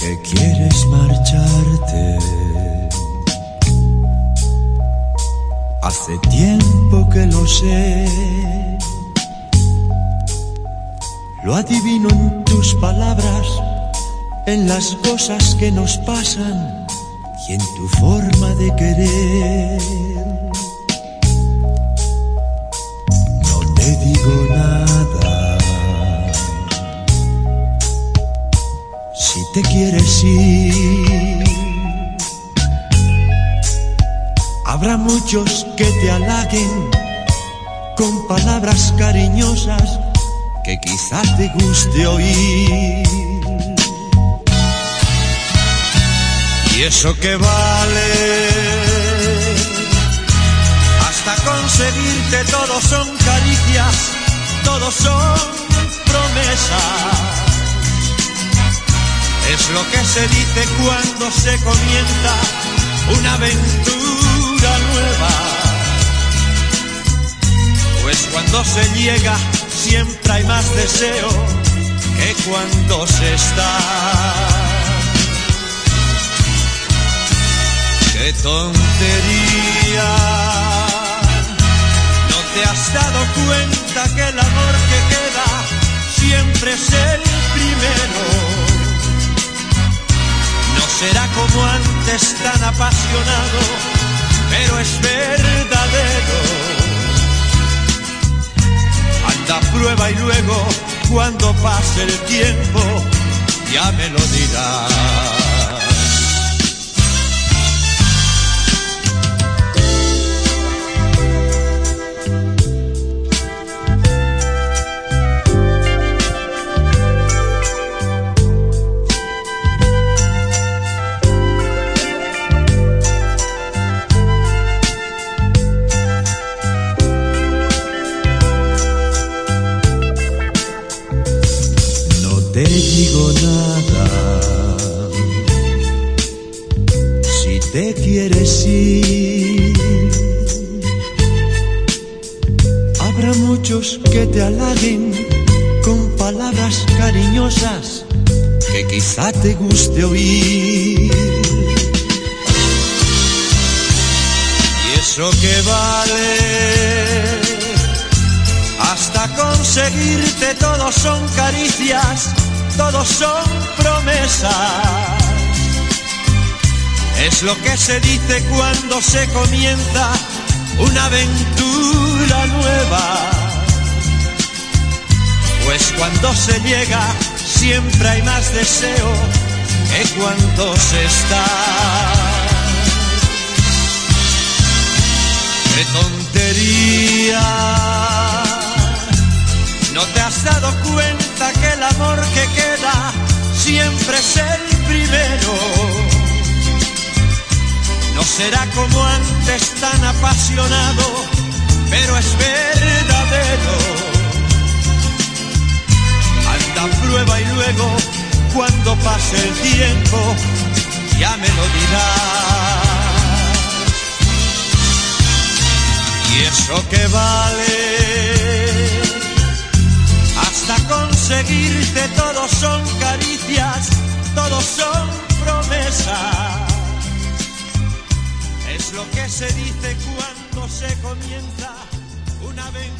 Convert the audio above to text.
que quieres marcharte. Hace tiempo que lo sé. Lo adivino en tus palabras, en las cosas que nos pasan y en tu forma de querer. No te digo nada. Te quieres ir, habrá muchos que te halaguen con palabras cariñosas que quizás te guste oír. Y eso que vale, hasta conseguirte todo son caricias, todo son promesas. Lo que se dice cuando se comienza una aventura nueva. Pues cuando se llega siempre hay más deseo que cuando se está. ¡Qué tontería! ¿No te has dado cuenta que el amor que queda siempre es el primero? Será como antes tan apasionado, pero es verdadero. Anda, prueba y luego, cuando pase el tiempo, ya me lo dirás. Digo nada. Si te quieres ir, habrá muchos que te halaguen con palabras cariñosas que quizá te guste oír. Y eso que vale hasta conseguirte todos son caricias, todos son promesas. Es lo que se dice cuando se comienza una aventura nueva. Pues cuando se llega siempre hay más deseo que cuando se está. Siempre es el primero? No será como antes tan apasionado, pero es verdadero. Anda, prueba y luego, cuando pase el tiempo, ya me lo dirás. Y eso que vale conseguirte todos son caricias, todos son promesas. Es lo que se dice cuando se comienza una aventura